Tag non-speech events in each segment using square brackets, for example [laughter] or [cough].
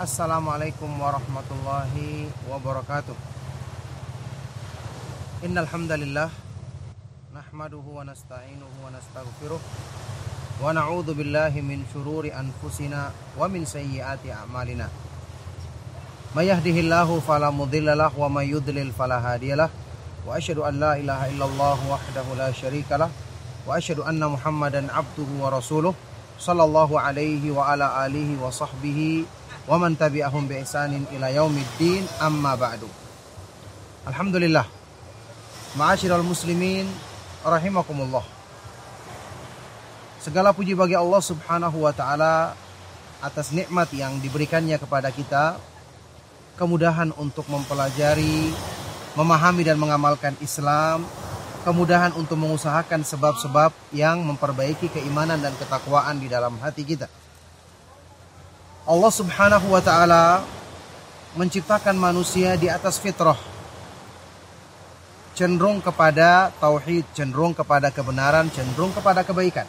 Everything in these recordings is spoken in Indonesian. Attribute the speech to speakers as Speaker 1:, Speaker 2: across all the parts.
Speaker 1: Assalamualaikum warahmatullahi wabarakatuh. Innal hamdalillah nahmaduhu wa nasta'inuhu wa nastaghfiruh wa na'udzu billahi min shururi anfusina wa min sayyiati a'malina. May yahdihillahu fala mudhillalah wa may yudlil fala hadiyalah. Wa asyhadu an la ilaha illallah wahdahu la syarikalah wa asyhadu anna Muhammadan abduhu wa rasuluh sallallahu alaihi wa ala alihi wa sahbihi wa man tabi'ahum bi ihsanin ila yaumiddin amma ba'du. Alhamdulillah. Ma'asyiral muslimin rahimakumullah. Segala puji bagi Allah Subhanahu wa taala atas nikmat yang diberikannya kepada kita kemudahan untuk mempelajari, memahami dan mengamalkan Islam, kemudahan untuk mengusahakan sebab-sebab yang memperbaiki keimanan dan ketakwaan di dalam hati kita. Allah Subhanahu wa taala menciptakan manusia di atas fitrah. Cenderung kepada tauhid, cenderung kepada kebenaran, cenderung kepada kebaikan.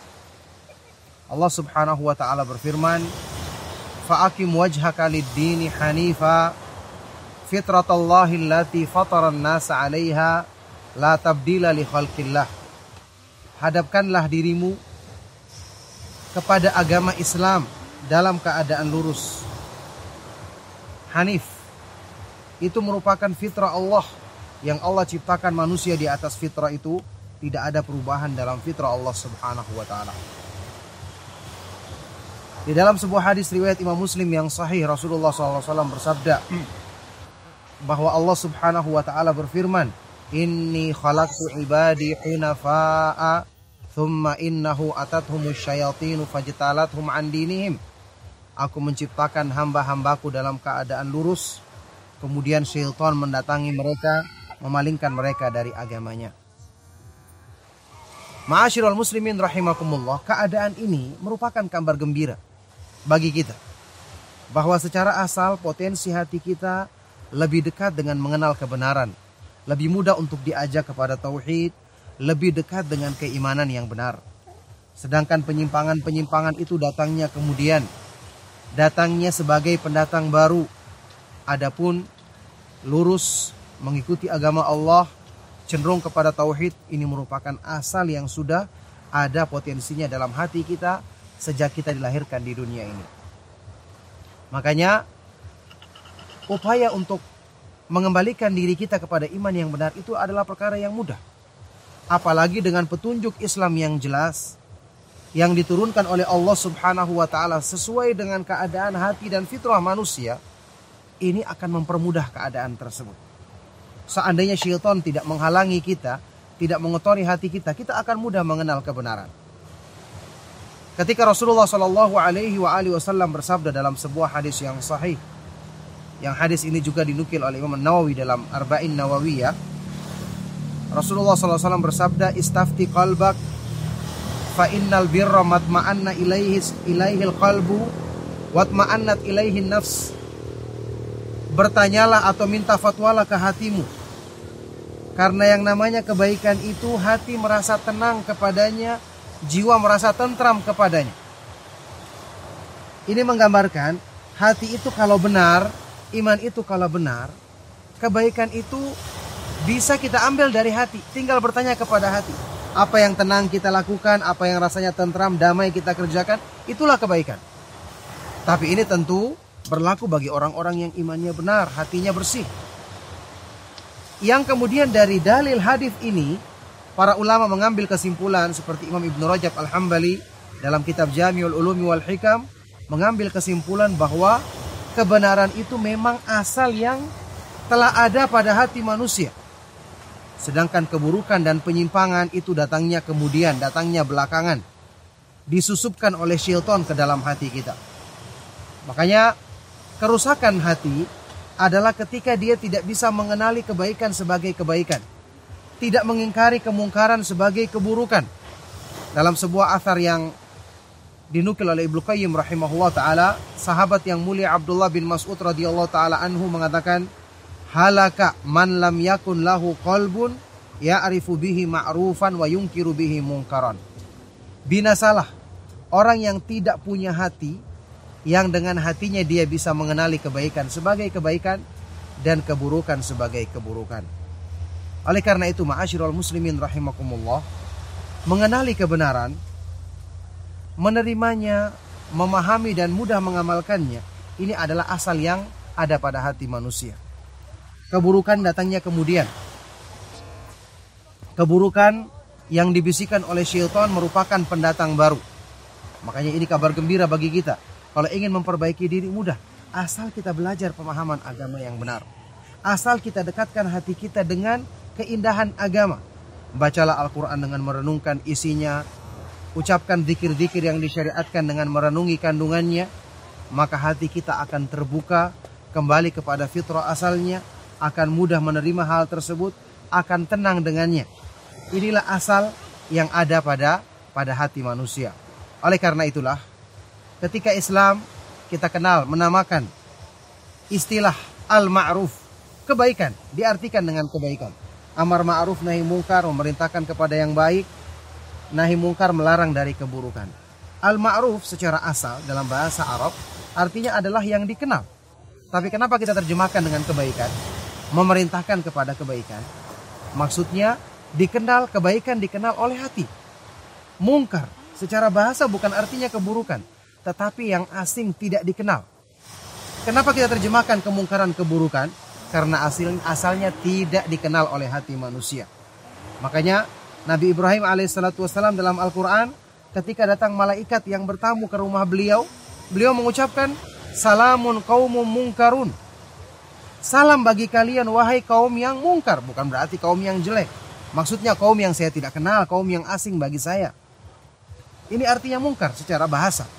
Speaker 1: Allah Subhanahu wa taala berfirman, "Fa'akim wajhaka lid-dini hanifa fitratallahi allati fatara an-nasa 'alaiha la tabdila li khalqillah." Hadapkanlah dirimu kepada agama Islam dalam keadaan lurus. Hanif itu merupakan fitrah Allah yang Allah ciptakan manusia di atas fitrah itu tidak ada perubahan dalam fitrah Allah Subhanahu wa taala. Di dalam sebuah hadis riwayat Imam Muslim yang sahih Rasulullah SAW bersabda [clears throat] bahwa Allah Subhanahu wa taala berfirman, "Inni khalaqtu ibadi hunafa'a thumma innahu atathumus syayatinu fajtalathum an dinihim." Aku menciptakan hamba-hambaku dalam keadaan lurus. Kemudian syaitan mendatangi mereka, memalingkan mereka dari agamanya. Ma'asyiral muslimin rahimakumullah, keadaan ini merupakan kabar gembira bagi kita. Bahwa secara asal potensi hati kita lebih dekat dengan mengenal kebenaran. Lebih mudah untuk diajak kepada tauhid, lebih dekat dengan keimanan yang benar. Sedangkan penyimpangan-penyimpangan itu datangnya kemudian datangnya sebagai pendatang baru. Adapun lurus mengikuti agama Allah cenderung kepada tauhid ini merupakan asal yang sudah ada potensinya dalam hati kita sejak kita dilahirkan di dunia ini. Makanya upaya untuk mengembalikan diri kita kepada iman yang benar itu adalah perkara yang mudah. Apalagi dengan petunjuk Islam yang jelas, yang diturunkan oleh Allah Subhanahu wa taala sesuai dengan keadaan hati dan fitrah manusia, ini akan mempermudah keadaan tersebut. Seandainya syaitan tidak menghalangi kita, tidak mengotori hati kita, kita akan mudah mengenal kebenaran. Ketika Rasulullah Shallallahu Alaihi Wasallam bersabda dalam sebuah hadis yang sahih, yang hadis ini juga dinukil oleh Imam Nawawi dalam Arba'in Nawawiyah, Rasulullah SAW bersabda, "Istafti qalbak fa innal birra matma'anna ilaihi ilaihil qalbu watma'annat ilaihi nafs. Bertanyalah atau minta fatwalah ke hatimu. Karena yang namanya kebaikan itu hati merasa tenang kepadanya jiwa merasa tentram kepadanya. Ini menggambarkan hati itu kalau benar iman itu kalau benar kebaikan itu bisa kita ambil dari hati. Tinggal bertanya kepada hati apa yang tenang kita lakukan, apa yang rasanya tentram, damai kita kerjakan, itulah kebaikan. Tapi ini tentu berlaku bagi orang-orang yang imannya benar, hatinya bersih. Yang kemudian dari dalil hadis ini, para ulama mengambil kesimpulan seperti Imam Ibn Rajab Al-Hambali dalam kitab Jamiul Ulumi wal Hikam mengambil kesimpulan bahwa kebenaran itu memang asal yang telah ada pada hati manusia. Sedangkan keburukan dan penyimpangan itu datangnya kemudian, datangnya belakangan. Disusupkan oleh syaitan ke dalam hati kita. Makanya kerusakan hati adalah ketika dia tidak bisa mengenali kebaikan sebagai kebaikan. Tidak mengingkari kemungkaran sebagai keburukan. Dalam sebuah athar yang dinukil oleh Ibnu Qayyim rahimahullah taala, sahabat yang mulia Abdullah bin Mas'ud radhiyallahu taala anhu mengatakan, halaka man lam yakun lahu qalbun ya'rifu bihi ma'rufan wa yungkiru bihi mungkaran. Binasalah orang yang tidak punya hati yang dengan hatinya dia bisa mengenali kebaikan sebagai kebaikan dan keburukan sebagai keburukan. Oleh karena itu, ma'asyiral muslimin rahimakumullah, mengenali kebenaran, menerimanya, memahami dan mudah mengamalkannya, ini adalah asal yang ada pada hati manusia. Keburukan datangnya kemudian. Keburukan yang dibisikkan oleh syaitan merupakan pendatang baru. Makanya ini kabar gembira bagi kita. Kalau ingin memperbaiki diri mudah, asal kita belajar pemahaman agama yang benar. Asal kita dekatkan hati kita dengan keindahan agama. Bacalah Al-Quran dengan merenungkan isinya, ucapkan zikir-zikir yang disyariatkan dengan merenungi kandungannya, maka hati kita akan terbuka kembali kepada fitrah asalnya, akan mudah menerima hal tersebut, akan tenang dengannya. Inilah asal yang ada pada pada hati manusia. Oleh karena itulah, ketika Islam kita kenal menamakan istilah al-ma'ruf, kebaikan diartikan dengan kebaikan amar ma'ruf nahi mungkar memerintahkan kepada yang baik nahi mungkar melarang dari keburukan al ma'ruf secara asal dalam bahasa Arab artinya adalah yang dikenal tapi kenapa kita terjemahkan dengan kebaikan memerintahkan kepada kebaikan maksudnya dikenal kebaikan dikenal oleh hati mungkar secara bahasa bukan artinya keburukan tetapi yang asing tidak dikenal kenapa kita terjemahkan kemungkaran keburukan karena asil, asalnya tidak dikenal oleh hati manusia. Makanya Nabi Ibrahim alaihissalam dalam Al-Quran ketika datang malaikat yang bertamu ke rumah beliau, beliau mengucapkan salamun kaumum mungkarun. Salam bagi kalian wahai kaum yang mungkar, bukan berarti kaum yang jelek. Maksudnya kaum yang saya tidak kenal, kaum yang asing bagi saya. Ini artinya mungkar secara bahasa.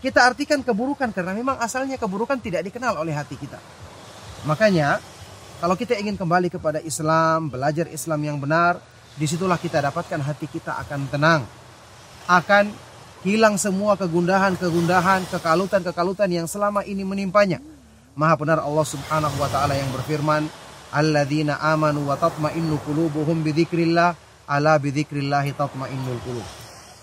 Speaker 1: Kita artikan keburukan karena memang asalnya keburukan tidak dikenal oleh hati kita. Makanya kalau kita ingin kembali kepada Islam, belajar Islam yang benar, di situlah kita dapatkan hati kita akan tenang. Akan hilang semua kegundahan-kegundahan, kekalutan-kekalutan yang selama ini menimpanya. Maha benar Allah Subhanahu wa taala yang berfirman, "Alladzina amanu wa tatma'innu qulubuhum bidzikrillah, ala bidzikrillah tatma'innul qulub."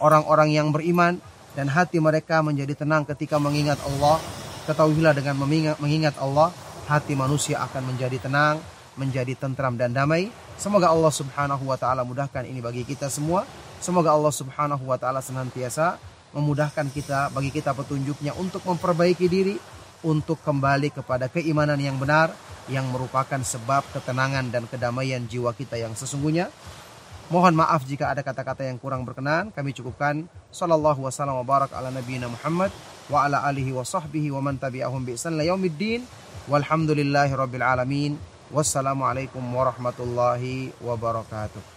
Speaker 1: Orang-orang yang beriman dan hati mereka menjadi tenang ketika mengingat Allah. Ketahuilah dengan mengingat Allah, hati manusia akan menjadi tenang, menjadi tentram dan damai. Semoga Allah Subhanahu wa taala mudahkan ini bagi kita semua. Semoga Allah Subhanahu wa taala senantiasa memudahkan kita bagi kita petunjuknya untuk memperbaiki diri, untuk kembali kepada keimanan yang benar yang merupakan sebab ketenangan dan kedamaian jiwa kita yang sesungguhnya. Mohon maaf jika ada kata-kata yang kurang berkenan. Kami cukupkan. Sallallahu wasallam wa barak ala nabiyina Muhammad wa ala alihi wa sahbihi wa man tabi'ahum bi ihsan yaumiddin. Walhamdulillahi rabbil alamin. Wassalamualaikum warahmatullahi wabarakatuh.